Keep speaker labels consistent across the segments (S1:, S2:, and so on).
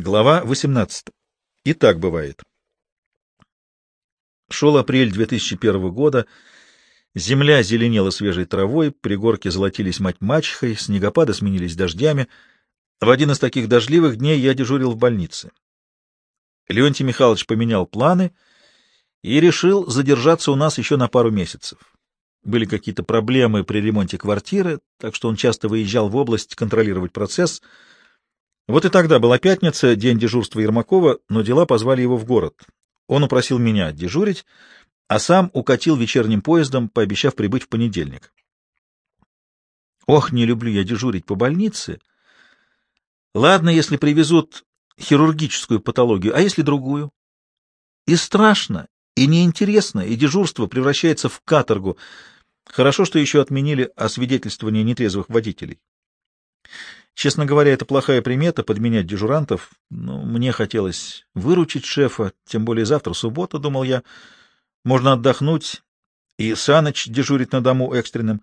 S1: Глава 18. И так бывает. Шел апрель 2001 года, земля зеленела свежей травой, пригорки золотились мать-мачехой, снегопады сменились дождями. В один из таких дождливых дней я дежурил в больнице. Леонтий Михайлович поменял планы и решил задержаться у нас еще на пару месяцев. Были какие-то проблемы при ремонте квартиры, так что он часто выезжал в область контролировать процесс — вот и тогда была пятница, день дежурства Ермакова, но дела позвали его в город. Он упросил меня дежурить, а сам укатил вечерним поездом, пообещав прибыть в понедельник. Ох, не люблю я дежурить по больнице. Ладно, если привезут хирургическую патологию, а если другую? И страшно, и неинтересно, и дежурство превращается в каторгу. Хорошо, что еще отменили освидетельствование нетрезвых водителей. Честно говоря, это плохая примета — подменять дежурантов. Но мне хотелось выручить шефа, тем более завтра суббота, думал я. Можно отдохнуть, и Саныч дежурит на дому экстренным.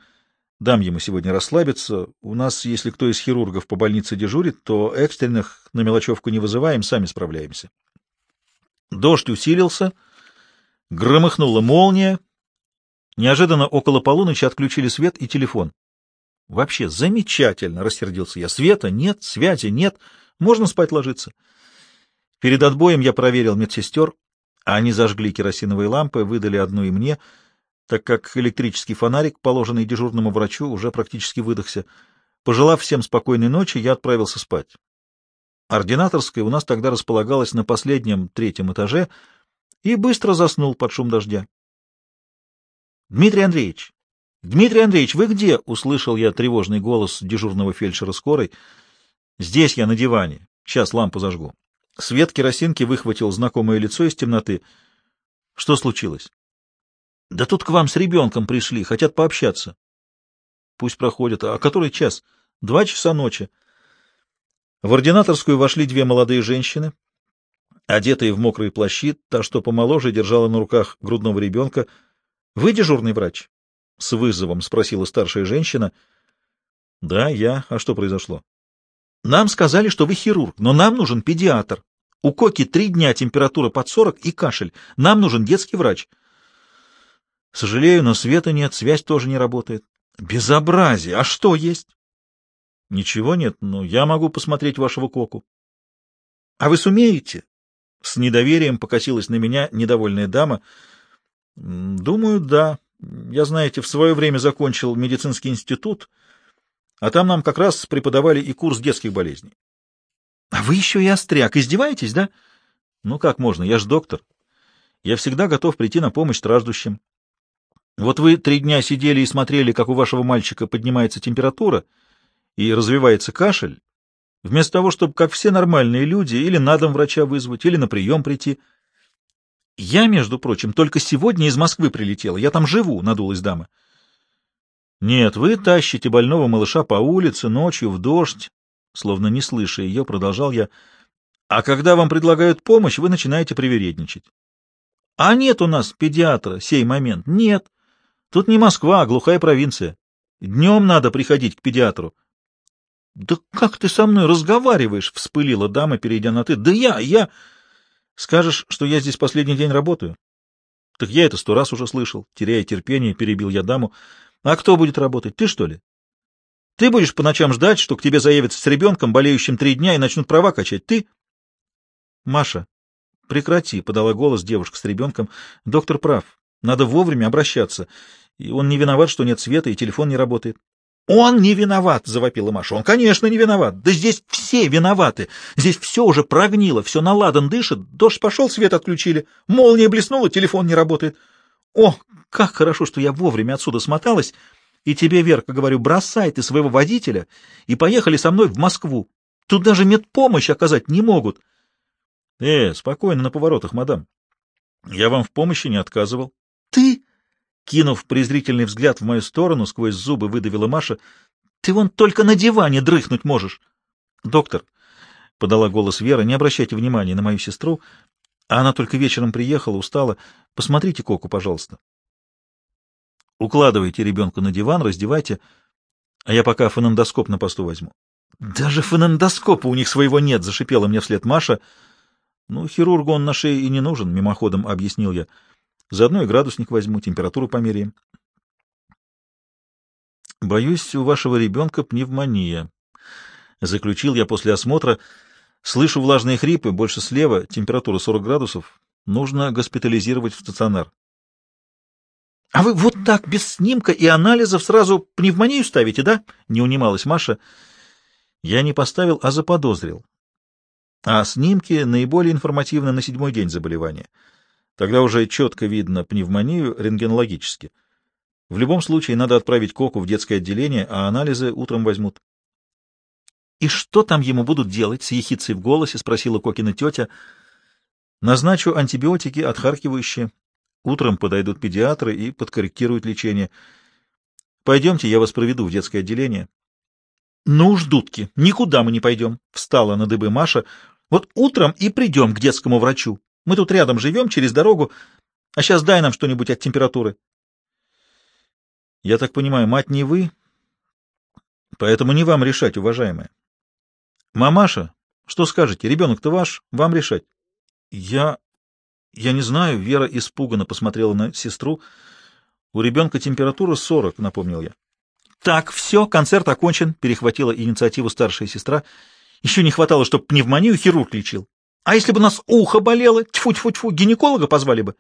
S1: Дам ему сегодня расслабиться. У нас, если кто из хирургов по больнице дежурит, то экстренных на мелочевку не вызываем, сами справляемся. Дождь усилился, громыхнула молния. Неожиданно около полуночи отключили свет и телефон. Вообще замечательно, рассердился я. Света нет, связи нет, можно спать ложиться. Перед отбоем я проверил медсестер, а они зажгли керосиновые лампы, выдали одну и мне, так как электрический фонарик, положенный дежурному врачу, уже практически выдохся. Пожелав всем спокойной ночи, я отправился спать. Ординаторская у нас тогда располагалась на последнем третьем этаже и быстро заснул под шум дождя. — Дмитрий Андреевич, «Дмитрий Андреевич, вы где?» — услышал я тревожный голос дежурного фельдшера скорой. «Здесь я, на диване. Сейчас лампу зажгу». Свет керосинки выхватил знакомое лицо из темноты. «Что случилось?» «Да тут к вам с ребенком пришли, хотят пообщаться». «Пусть проходят. А который час?» «Два часа ночи». В ординаторскую вошли две молодые женщины, одетые в мокрые плащи, та, что помоложе, держала на руках грудного ребенка. «Вы дежурный врач?» — с вызовом спросила старшая женщина. — Да, я. А что произошло? — Нам сказали, что вы хирург, но нам нужен педиатр. У Коки три дня температура под сорок и кашель. Нам нужен детский врач. — Сожалею, но света нет, связь тоже не работает. — Безобразие! А что есть? — Ничего нет, но я могу посмотреть вашего Коку. — А вы сумеете? С недоверием покосилась на меня недовольная дама. — Думаю, да. Я, знаете, в свое время закончил медицинский институт, а там нам как раз преподавали и курс детских болезней. — А вы еще и остряк. Издеваетесь, да? — Ну, как можно? Я же доктор. Я всегда готов прийти на помощь страждущим. Вот вы три дня сидели и смотрели, как у вашего мальчика поднимается температура и развивается кашель, вместо того, чтобы, как все нормальные люди, или на дом врача вызвать, или на прием прийти — я, между прочим, только сегодня из Москвы прилетела. Я там живу, — надулась дама. Нет, вы тащите больного малыша по улице ночью в дождь, словно не слыша ее, продолжал я. А когда вам предлагают помощь, вы начинаете привередничать. А нет у нас педиатра сей момент. Нет. Тут не Москва, а глухая провинция. Днем надо приходить к педиатру. — Да как ты со мной разговариваешь? — вспылила дама, перейдя на «ты». — Да я, я... Скажешь, что я здесь последний день работаю? Так я это сто раз уже слышал. Теряя терпение, перебил я даму. А кто будет работать? Ты, что ли? Ты будешь по ночам ждать, что к тебе заявятся с ребенком, болеющим три дня, и начнут права качать? Ты? Маша, прекрати, — подала голос девушка с ребенком. Доктор прав. Надо вовремя обращаться. И он не виноват, что нет света, и телефон не работает. «Он не виноват!» — завопила Маша. «Он, конечно, не виноват! Да здесь все виноваты! Здесь все уже прогнило, все наладан дышит, дождь пошел, свет отключили, молния блеснула, телефон не работает. О, как хорошо, что я вовремя отсюда смоталась, и тебе, Верка, говорю, бросай ты своего водителя и поехали со мной в Москву. Тут даже медпомощь оказать не могут». «Э, спокойно на поворотах, мадам. Я вам в помощи не отказывал». «Ты?» Кинув презрительный взгляд в мою сторону, сквозь зубы выдавила Маша. — Ты вон только на диване дрыхнуть можешь. — Доктор, — подала голос Вера, — не обращайте внимания на мою сестру. Она только вечером приехала, устала. Посмотрите Коку, пожалуйста. Укладывайте ребенка на диван, раздевайте, а я пока фонендоскоп на посту возьму. Даже фонендоскопа у них своего нет, зашипела мне вслед Маша. Ну, хирургу он на шее и не нужен, мимоходом объяснил я. Заодно и градусник возьму, температуру померяем. Боюсь, у вашего ребенка пневмония. Заключил я после осмотра. Слышу влажные хрипы, больше слева, температура 40 градусов. Нужно госпитализировать в стационар. — А вы вот так, без снимка и анализов, сразу пневмонию ставите, да? — не унималась Маша. Я не поставил, а заподозрил. А снимки наиболее информативны на седьмой день заболевания. Тогда уже четко видно пневмонию рентгенологически. В любом случае надо отправить Коку в детское отделение, а анализы утром возьмут. — И что там ему будут делать? — с ехицей в голосе спросила Кокина тетя. — Назначу антибиотики, отхаркивающие. Утром подойдут педиатры и подкорректируют лечение. Пойдемте, я вас проведу в детское отделение. — Ну уж, дудки, никуда мы не пойдем, — встала на дыбы Маша. — Вот утром и придем к детскому врачу. Мы тут рядом живем, через дорогу. А сейчас дай нам что-нибудь от температуры. — Я так понимаю, мать не вы, поэтому не вам решать, уважаемая. — Мамаша, что скажете? Ребенок-то ваш, вам решать. — Я... я не знаю. Вера испуганно посмотрела на сестру. — У ребенка температура сорок, напомнил я. Так, все, концерт окончен, перехватила инициативу старшая сестра. Еще не хватало, чтобы пневмонию хирург лечил. А если бы нас ухо болело, тьфу-тьфу-тьфу, гинеколога позвали бы.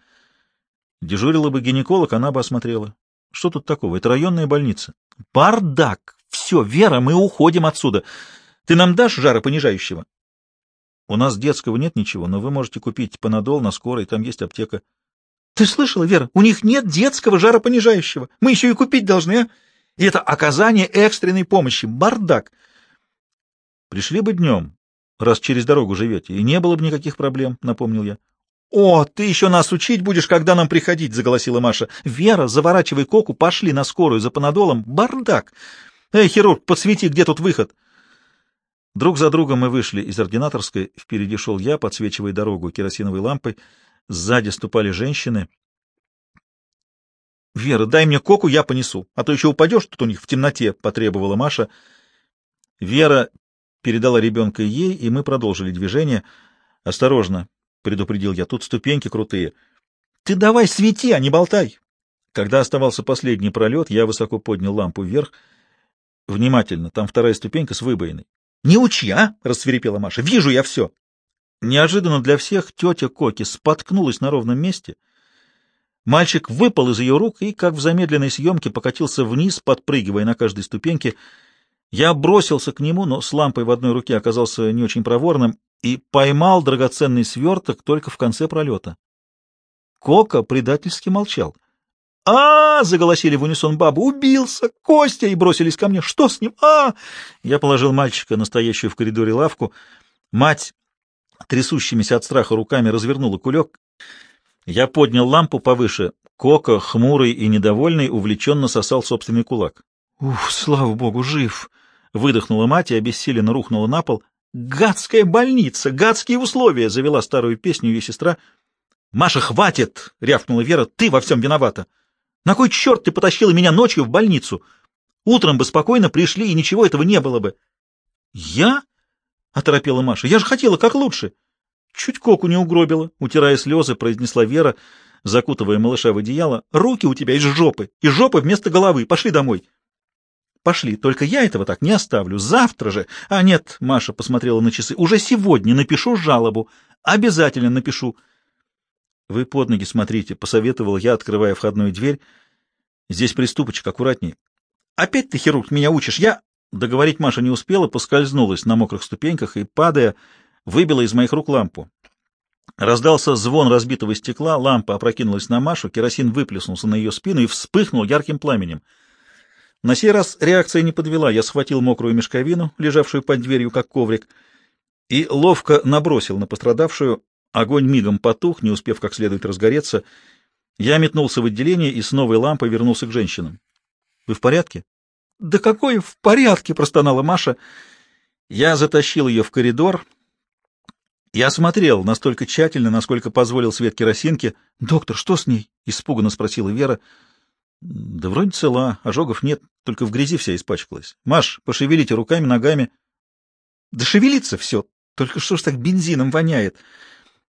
S1: Дежурила бы гинеколог, она бы осмотрела. Что тут такого? Это районная больница. Бардак! Все, Вера, мы уходим отсюда. Ты нам дашь жаропонижающего? У нас детского нет ничего, но вы можете купить панадол на скорой, там есть аптека. Ты слышала, Вера? У них нет детского жаропонижающего. Мы еще и купить должны, а? И это оказание экстренной помощи. Бардак. Пришли бы днем, раз через дорогу живете, и не было бы никаких проблем, — напомнил я. — О, ты еще нас учить будешь, когда нам приходить, — заголосила Маша. — Вера, заворачивай коку, пошли на скорую за панадолом. Бардак! Эй, хирург, подсвети, где тут выход? Друг за другом мы вышли из ординаторской. Впереди шел я, подсвечивая дорогу керосиновой лампой. Сзади ступали женщины. — Вера, дай мне коку, я понесу, а то еще упадешь тут у них в темноте, — потребовала Маша. Вера передала ребенка ей, и мы продолжили движение. — Осторожно, — предупредил я, — тут ступеньки крутые. — Ты давай свети, а не болтай. Когда оставался последний пролет, я высоко поднял лампу вверх. Внимательно, там вторая ступенька с выбоиной. — Не учи, а! — расцвирепела Маша. — Вижу я все. Неожиданно для всех тетя Коки споткнулась на ровном месте — Мальчик выпал из ее рук и, как в замедленной съемке, покатился вниз, подпрыгивая на каждой ступеньке. Я бросился к нему, но с лампой в одной руке оказался не очень проворным и поймал драгоценный сверток только в конце пролета. Кока предательски молчал. а, -а, -а заголосили в унисон бабы. «Убился! Костя!» и бросились ко мне. «Что с ним? а, -а Я положил мальчика, настоящую в коридоре лавку. Мать, трясущимися от страха руками, развернула кулек я поднял лампу повыше. Кока, хмурый и недовольный, увлеченно сосал собственный кулак. «Ух, слава богу, жив!» — выдохнула мать и обессиленно рухнула на пол. «Гадская больница! Гадские условия!» — завела старую песню ее сестра. «Маша, хватит!» — рявкнула Вера. «Ты во всем виновата! На кой черт ты потащила меня ночью в больницу? Утром бы спокойно пришли, и ничего этого не было бы». «Я?» — оторопела Маша. «Я же хотела как лучше!» Чуть коку не угробила, утирая слезы, произнесла Вера, закутывая малыша в одеяло. Руки у тебя из жопы, из жопы вместо головы. Пошли домой. Пошли, только я этого так не оставлю. Завтра же. А нет, Маша посмотрела на часы. Уже сегодня напишу жалобу. Обязательно напишу. Вы под ноги смотрите, посоветовал я, открывая входную дверь. Здесь приступочек, аккуратней. Опять ты, хирург, меня учишь. Я... Договорить Маша не успела, поскользнулась на мокрых ступеньках и, падая, выбила из моих рук лампу. Раздался звон разбитого стекла, лампа опрокинулась на Машу, керосин выплеснулся на ее спину и вспыхнул ярким пламенем. На сей раз реакция не подвела. Я схватил мокрую мешковину, лежавшую под дверью, как коврик, и ловко набросил на пострадавшую. Огонь мигом потух, не успев как следует разгореться. Я метнулся в отделение и с новой лампой вернулся к женщинам. — Вы в порядке? — Да какой в порядке? — простонала Маша. Я затащил ее в коридор, я осмотрел настолько тщательно, насколько позволил свет керосинки. — Доктор, что с ней? — испуганно спросила Вера. — Да вроде цела, ожогов нет, только в грязи вся испачкалась. — Маш, пошевелите руками, ногами.
S2: Да шевелится все. Только что ж так бензином воняет?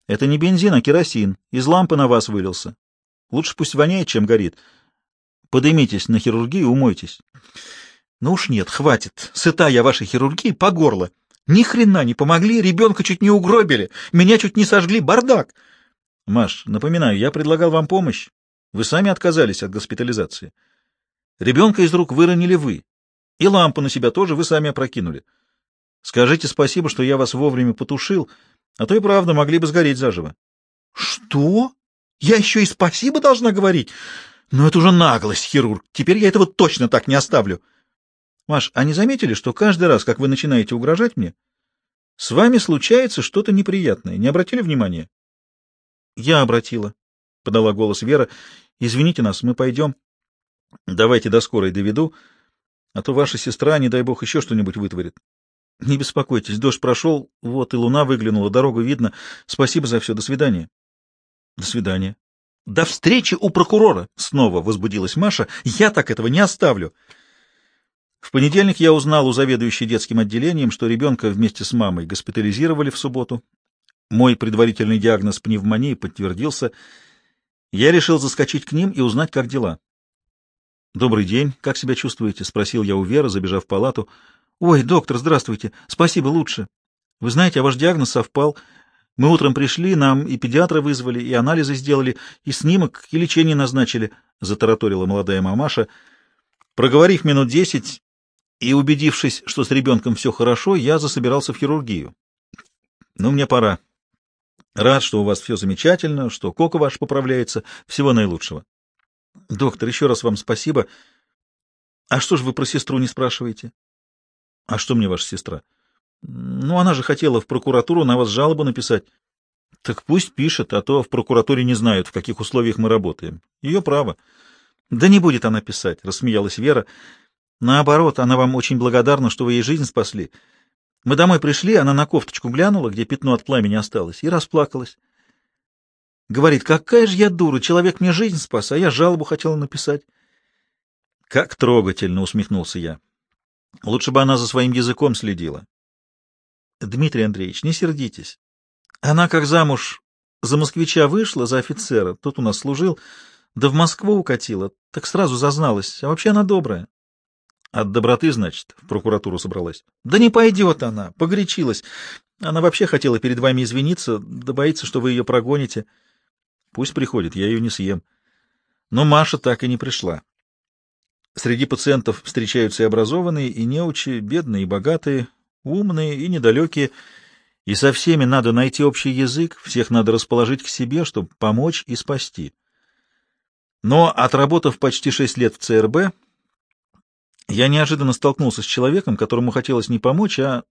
S1: Это не бензин, а керосин. Из лампы на вас вылился. Лучше пусть воняет, чем горит. Подымитесь на хирургию, умойтесь.
S2: Ну уж нет, хватит. Сыта я вашей хирургии по горло. Ни хрена не помогли, ребенка чуть не угробили, меня чуть не сожгли, бардак.
S1: Маш, напоминаю, я предлагал вам помощь. Вы сами отказались от госпитализации. Ребенка из рук выронили вы. И лампу на себя тоже вы сами опрокинули. Скажите спасибо, что я вас вовремя потушил, а то и правда могли бы сгореть заживо.
S2: — Что? Я еще и спасибо должна говорить? Ну, это уже наглость, хирург. Теперь я этого точно так не оставлю.
S1: Маш, а не заметили, что каждый раз, как вы начинаете угрожать мне, с вами случается что-то неприятное? Не обратили внимания?
S2: Я обратила, — подала голос Вера. Извините нас, мы пойдем.
S1: Давайте до скорой доведу, а то ваша сестра, не дай бог, еще что-нибудь вытворит.
S2: Не беспокойтесь, дождь прошел, вот и луна выглянула, дорогу видно. Спасибо за все, до свидания.
S1: До свидания.
S2: До встречи у прокурора, снова возбудилась Маша. Я так этого не оставлю.
S1: В понедельник я узнал у заведующей детским отделением, что ребенка вместе с мамой госпитализировали в субботу. Мой предварительный диагноз пневмонии подтвердился. Я решил заскочить к ним и узнать, как дела. «Добрый день. Как себя чувствуете?» — спросил я у Веры, забежав в палату.
S2: «Ой, доктор, здравствуйте. Спасибо, лучше. Вы знаете, а ваш диагноз совпал. Мы утром пришли, нам и педиатра вызвали, и анализы сделали, и снимок, и лечение назначили», — затараторила молодая мамаша.
S1: Проговорив минут десять и убедившись, что с ребенком все хорошо, я засобирался в хирургию. «Ну, мне пора. Рад, что у вас все замечательно, что Кока ваш поправляется. Всего наилучшего».
S2: Доктор, еще раз вам спасибо. А что же вы про сестру не спрашиваете?
S1: А что мне ваша сестра?
S2: Ну, она же хотела в прокуратуру на вас жалобу написать.
S1: Так пусть пишет, а то в прокуратуре не знают, в каких условиях мы работаем. Ее право.
S2: Да не будет она писать, рассмеялась Вера. Наоборот, она вам очень благодарна, что вы ей жизнь спасли. Мы домой пришли, она на кофточку глянула, где пятно от пламени осталось, и расплакалась. Говорит, какая же я дура, человек мне жизнь спас, а я жалобу хотела написать.
S1: Как трогательно, усмехнулся я. Лучше бы она за своим языком следила.
S2: Дмитрий Андреевич, не сердитесь. Она как замуж за москвича вышла, за офицера, тот у нас служил, да в Москву укатила, так сразу зазналась, а вообще она добрая.
S1: От доброты, значит, в прокуратуру собралась?
S2: Да не пойдет она, погорячилась. Она вообще хотела перед вами извиниться, да боится, что вы ее прогоните.
S1: Пусть приходит, я ее не съем. Но Маша так и не пришла. Среди пациентов встречаются и образованные, и неучи, бедные и богатые, умные и недалекие, и со всеми надо найти общий язык, всех надо расположить к себе, чтобы помочь и спасти. Но, отработав почти шесть лет в ЦРБ, я неожиданно столкнулся с человеком, которому хотелось не помочь, а...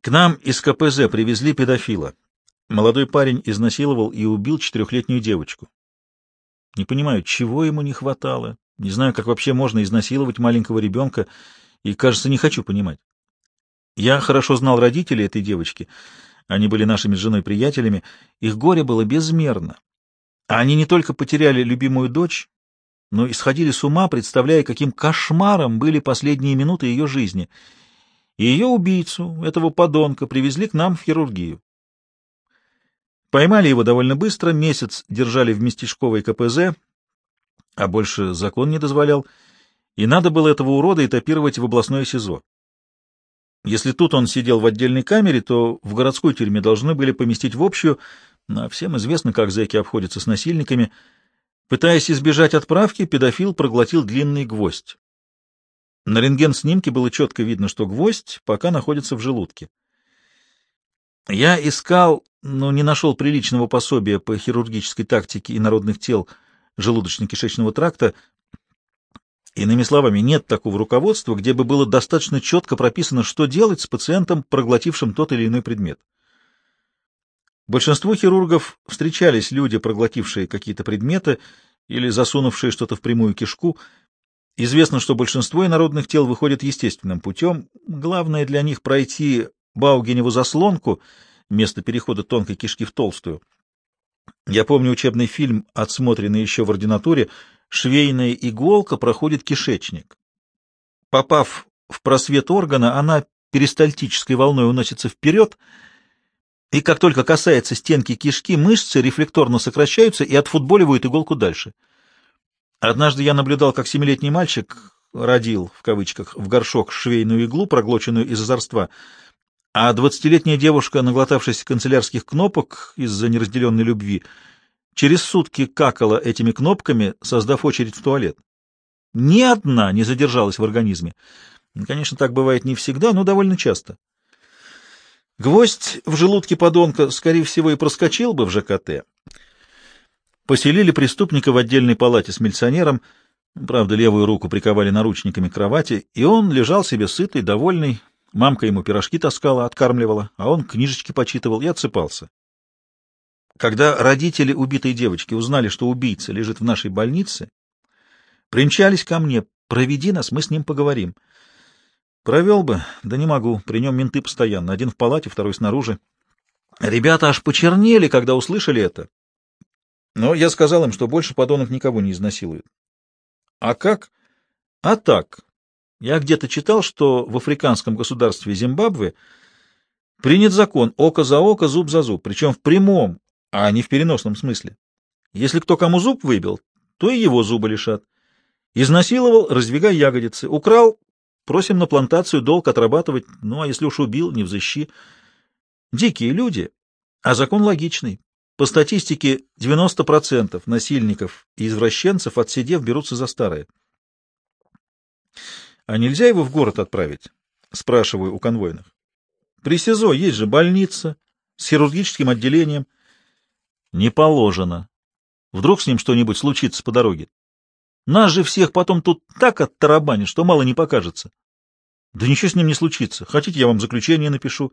S1: К нам из КПЗ привезли педофила. Молодой парень изнасиловал и убил четырехлетнюю девочку. Не понимаю, чего ему не хватало. Не знаю, как вообще можно изнасиловать маленького ребенка, и, кажется, не хочу понимать. Я хорошо знал родителей этой девочки. Они были нашими с женой приятелями. Их горе было безмерно. Они не только потеряли любимую дочь, но и сходили с ума, представляя, каким кошмаром были последние минуты ее жизни. И ее убийцу, этого подонка, привезли к нам в хирургию. Поймали его довольно быстро, месяц держали в местечковой КПЗ, а больше закон не дозволял, и надо было этого урода этапировать в областное СИЗО. Если тут он сидел в отдельной камере, то в городской тюрьме должны были поместить в общую, а всем известно, как зэки обходятся с насильниками. Пытаясь избежать отправки, педофил проглотил длинный гвоздь. На рентген-снимке было четко видно, что гвоздь пока находится в желудке. Я искал, но не нашел приличного пособия по хирургической тактике и народных тел желудочно-кишечного тракта. Иными словами, нет такого руководства, где бы было достаточно четко прописано, что делать с пациентом, проглотившим тот или иной предмет. Большинству хирургов встречались люди, проглотившие какие-то предметы или засунувшие что-то в прямую кишку. Известно, что большинство инородных тел выходит естественным путем. Главное для них пройти Баугеневу заслонку, место перехода тонкой кишки в толстую. Я помню учебный фильм, отсмотренный еще в ординатуре, «Швейная иголка проходит кишечник». Попав в просвет органа, она
S2: перистальтической волной уносится вперед, и как только касается стенки кишки, мышцы рефлекторно сокращаются и отфутболивают иголку дальше. Однажды я наблюдал, как семилетний мальчик родил, в кавычках, в горшок швейную иглу, проглоченную из озорства, а двадцатилетняя девушка, наглотавшись канцелярских кнопок из-за неразделенной любви, через сутки какала этими кнопками, создав очередь в туалет. Ни одна не задержалась в организме. Конечно, так бывает не всегда, но довольно часто. Гвоздь в желудке подонка, скорее всего, и проскочил бы в ЖКТ. Поселили преступника в отдельной палате с милиционером, правда, левую руку приковали наручниками к кровати, и он лежал себе сытый, довольный. Мамка ему пирожки таскала, откармливала, а он книжечки почитывал и отсыпался. Когда родители убитой девочки узнали, что убийца лежит в нашей больнице, примчались ко мне, проведи нас, мы с ним поговорим. Провел бы, да не могу, при нем менты постоянно, один в палате, второй снаружи. Ребята аж почернели, когда услышали это. Но я сказал им, что больше подонок никого не изнасилует. А как? А так. Я где-то читал, что в африканском государстве Зимбабве принят закон око за око, зуб за зуб, причем в прямом, а не в переносном смысле. Если кто кому зуб выбил, то и его зубы лишат. Изнасиловал, раздвигай ягодицы. Украл, просим на плантацию долг отрабатывать. Ну, а если уж убил, не взыщи. Дикие люди, а закон логичный. По статистике, 90% насильников и извращенцев, отсидев, берутся за старое. — А нельзя его в город отправить? — спрашиваю у конвойных. — При СИЗО есть же больница с хирургическим отделением. — Не положено. Вдруг с ним что-нибудь случится по дороге. Нас же всех потом тут так оттарабанят, что мало не покажется. Да ничего с ним не случится. Хотите, я вам заключение напишу?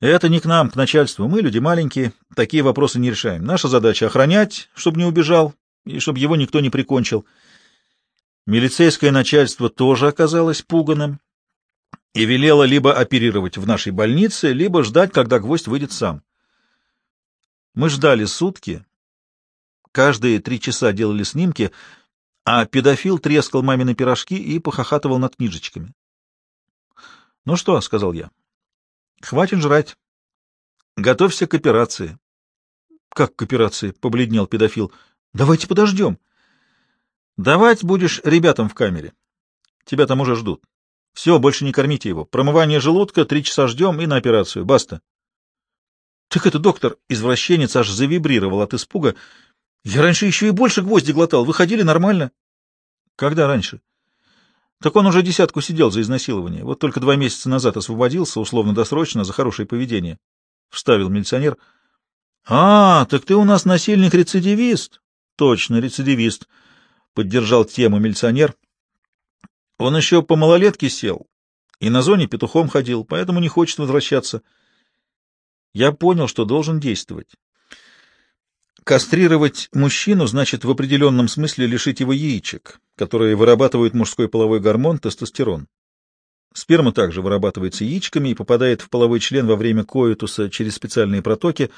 S2: Это не к нам, к начальству. Мы люди маленькие, такие вопросы не решаем. Наша задача — охранять, чтобы не убежал, и чтобы его никто не прикончил. Милицейское начальство тоже оказалось пуганым и велело либо оперировать в нашей больнице, либо ждать, когда гвоздь выйдет сам. Мы ждали сутки, каждые три часа делали снимки — а педофил трескал мамины пирожки и похохатывал над книжечками. — Ну что, — сказал я, — хватит жрать. Готовься к операции. — Как к операции? — побледнел педофил. — Давайте подождем. — Давать будешь ребятам в камере. Тебя там уже ждут. Все, больше не кормите его. Промывание желудка, три часа ждем и на операцию. Баста. — Так это доктор, извращенец, аж завибрировал от испуга. Я раньше еще и больше гвозди глотал. Выходили нормально. Когда раньше? Так он уже десятку сидел за изнасилование. Вот только два месяца назад освободился, условно-досрочно, за хорошее поведение. Вставил милиционер. А, так ты у нас насильник-рецидивист. Точно, рецидивист. Поддержал тему милиционер. Он еще по малолетке сел и на зоне петухом ходил, поэтому не хочет возвращаться. Я понял, что должен действовать. Кастрировать мужчину значит в определенном смысле лишить его яичек, которые вырабатывают мужской половой гормон тестостерон. Сперма также вырабатывается яичками и попадает в половой член во время коитуса через специальные протоки.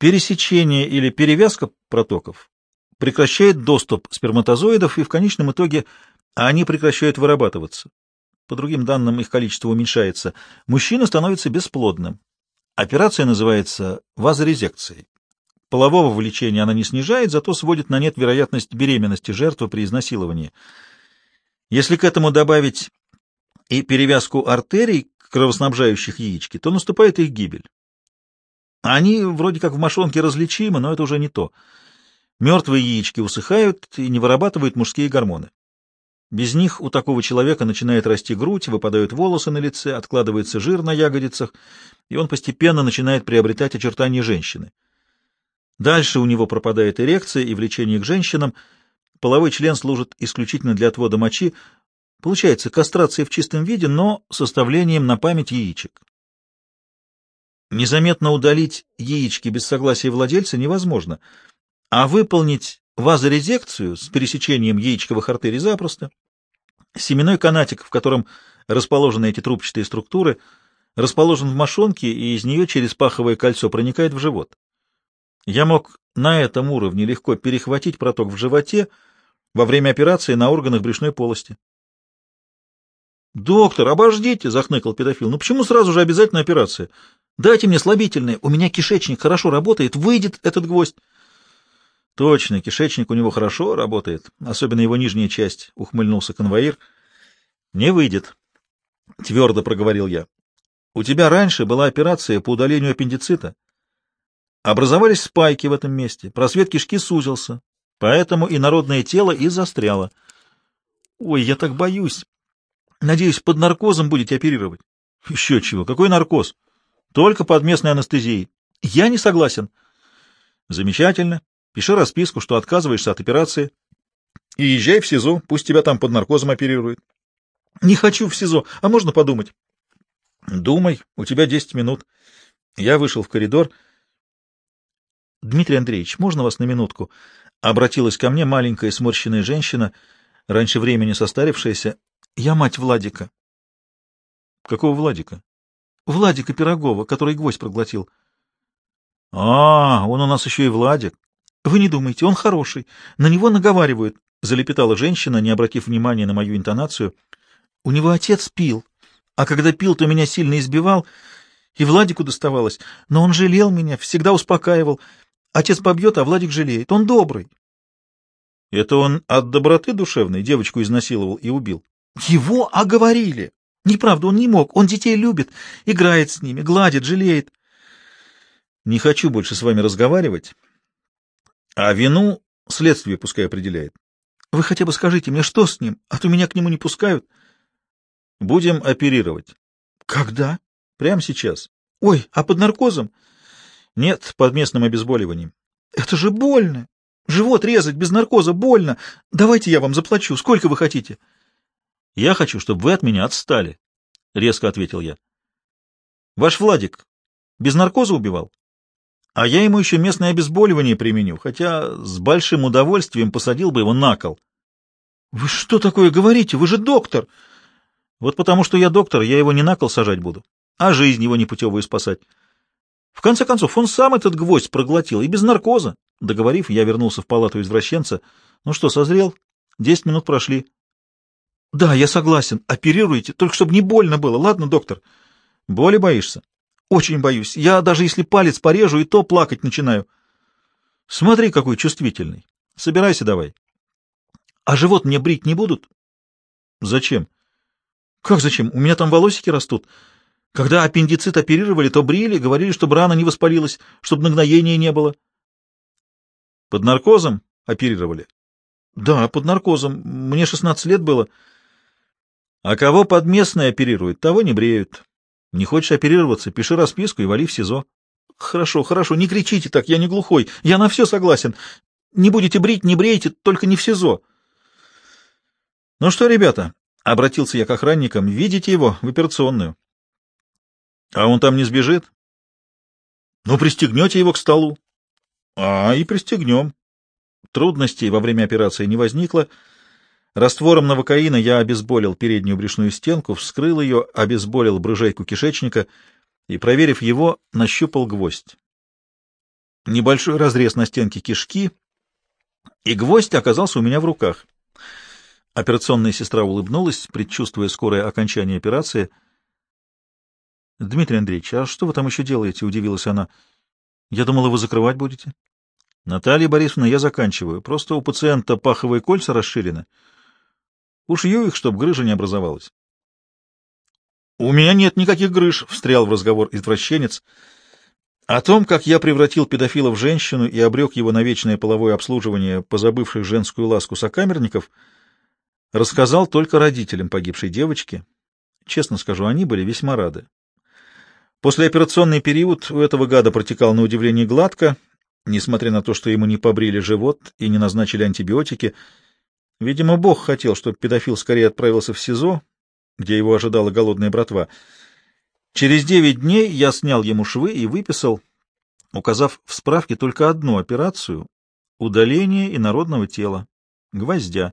S2: Пересечение или перевязка протоков прекращает доступ сперматозоидов, и в конечном итоге они прекращают вырабатываться. По другим данным, их количество уменьшается. Мужчина становится бесплодным. Операция называется вазорезекцией. Полового влечения она не снижает, зато сводит на нет вероятность беременности жертвы при изнасиловании. Если к этому добавить и перевязку артерий, кровоснабжающих яички, то наступает их гибель. Они вроде как в мошонке различимы, но это уже не то. Мертвые яички усыхают и не вырабатывают мужские гормоны. Без них у такого человека начинает расти грудь, выпадают волосы на лице, откладывается жир на ягодицах, и он постепенно начинает приобретать очертания женщины. Дальше у него пропадает эрекция и влечение к женщинам. Половой член служит исключительно для отвода мочи. Получается кастрация в чистом виде, но с оставлением на память яичек. Незаметно удалить яички без согласия владельца невозможно, а выполнить вазорезекцию с пересечением яичковых артерий запросто. Семенной канатик, в котором расположены эти трубчатые структуры, расположен в мошонке и из нее через паховое кольцо проникает в живот. Я мог на этом уровне легко перехватить проток в животе во время операции на органах брюшной полости. Доктор, обождите, захныкал педофил. Ну почему сразу же обязательно операция? Дайте мне слабительное, у меня кишечник хорошо работает, выйдет этот гвоздь. Точно, кишечник у него хорошо работает, особенно его нижняя часть, ухмыльнулся конвоир. Не выйдет, твердо проговорил я. У тебя раньше была операция по удалению аппендицита. Образовались спайки в этом месте, просвет кишки сузился, поэтому и народное тело и застряло. Ой, я так боюсь. Надеюсь, под наркозом будете оперировать. Еще чего, какой наркоз? Только под местной анестезией. Я не согласен. Замечательно. Пиши расписку, что отказываешься от операции. И езжай в СИЗО, пусть тебя там под наркозом оперируют. Не хочу в СИЗО, а можно подумать. Думай, у тебя десять минут. Я вышел в коридор. Дмитрий Андреевич, можно вас на минутку? Обратилась ко мне маленькая сморщенная женщина, раньше времени состарившаяся. Я мать Владика. Какого Владика? Владика Пирогова, который гвоздь проглотил. А, он у нас еще и Владик. Вы не думайте, он хороший. На него наговаривают, залепетала женщина, не обратив внимания на мою интонацию. У него отец пил, а когда пил, то меня сильно избивал, и Владику доставалось. Но он жалел меня, всегда успокаивал. Отец побьет, а Владик жалеет. Он добрый. Это он от доброты душевной девочку изнасиловал и убил. Его оговорили. Неправда, он не мог. Он детей любит, играет с ними, гладит, жалеет. Не хочу больше с вами разговаривать. А вину следствие пускай определяет. Вы хотя бы скажите мне, что с ним, а то меня к нему не пускают. Будем оперировать. Когда? Прямо сейчас. Ой, а под наркозом? Нет, под местным обезболиванием. Это же больно. Живот резать без наркоза больно. Давайте я вам заплачу. Сколько вы хотите? Я хочу, чтобы вы от меня отстали, — резко ответил я. Ваш Владик без наркоза убивал? А я ему еще местное обезболивание применю, хотя с большим удовольствием посадил бы его на кол. Вы что такое говорите? Вы же доктор! Вот потому что я доктор, я его не на кол сажать буду, а жизнь его непутевую спасать. В конце концов, он сам этот гвоздь проглотил, и без наркоза. Договорив, я вернулся в палату извращенца. Ну что, созрел? Десять минут прошли. Да, я согласен. Оперируйте, только чтобы не больно было. Ладно, доктор? Боли боишься? Очень боюсь. Я даже если палец порежу, и то плакать начинаю. Смотри, какой чувствительный. Собирайся давай. А живот мне брить не будут? Зачем? Как зачем? У меня там волосики растут. Когда аппендицит оперировали, то брили, говорили, чтобы рана не воспалилась, чтобы нагноения не было. Под наркозом оперировали? Да, под наркозом. Мне 16 лет было. А кого подместные оперируют, того не бреют. Не хочешь оперироваться, пиши расписку и вали в СИЗО. Хорошо, хорошо, не кричите так, я не глухой. Я на все согласен. Не будете брить, не брейте, только не в СИЗО. Ну что, ребята, обратился я к охранникам, видите его в операционную. А он там не сбежит? Ну, пристегнете его к столу. А, и пристегнем. Трудностей во время операции не возникло. Раствором новокаина я обезболил переднюю брюшную стенку, вскрыл ее, обезболил брыжейку кишечника и, проверив его, нащупал гвоздь. Небольшой разрез на стенке кишки, и гвоздь оказался у меня в руках. Операционная сестра улыбнулась, предчувствуя скорое окончание операции. — Дмитрий Андреевич, а что вы там еще делаете? — удивилась она. — Я думала, вы закрывать будете. — Наталья Борисовна, я заканчиваю. Просто у пациента паховые кольца расширены. — Ушью их, чтобы грыжа не образовалась. — У меня нет никаких грыж, — встрял в разговор извращенец. О том, как я превратил педофила в женщину и обрек его на вечное половое обслуживание, позабывших женскую ласку сокамерников, рассказал только родителям погибшей девочки. Честно скажу, они были весьма рады. Послеоперационный период у этого гада протекал на удивление гладко, несмотря на то, что ему не побрили живот и не назначили антибиотики — Видимо, Бог хотел, чтобы педофил скорее отправился в СИЗО, где его ожидала голодная братва. Через девять дней я снял ему швы и выписал, указав в справке только одну операцию — удаление инородного тела, гвоздя.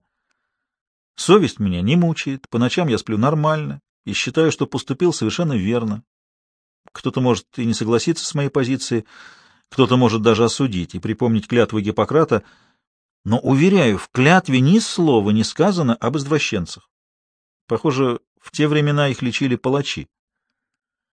S2: Совесть меня не мучает, по ночам я сплю нормально и считаю, что поступил совершенно верно. Кто-то может и не согласиться с моей позицией, кто-то может даже осудить и припомнить клятву Гиппократа — но, уверяю, в клятве ни слова не сказано об извращенцах. Похоже,
S1: В те времена их лечили палачи.